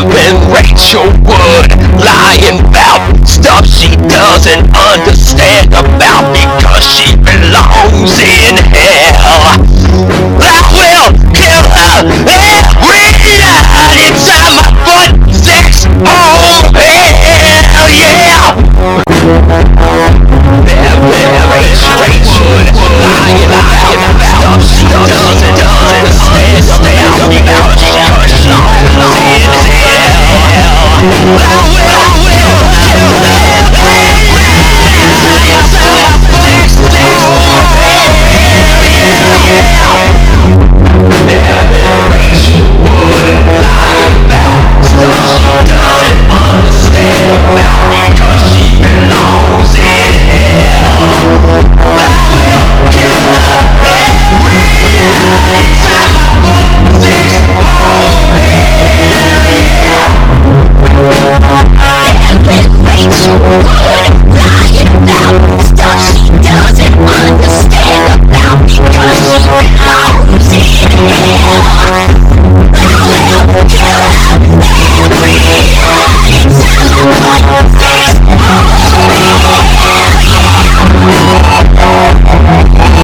Sharon Rachel Wood lying about stuff she doesn't understand about. away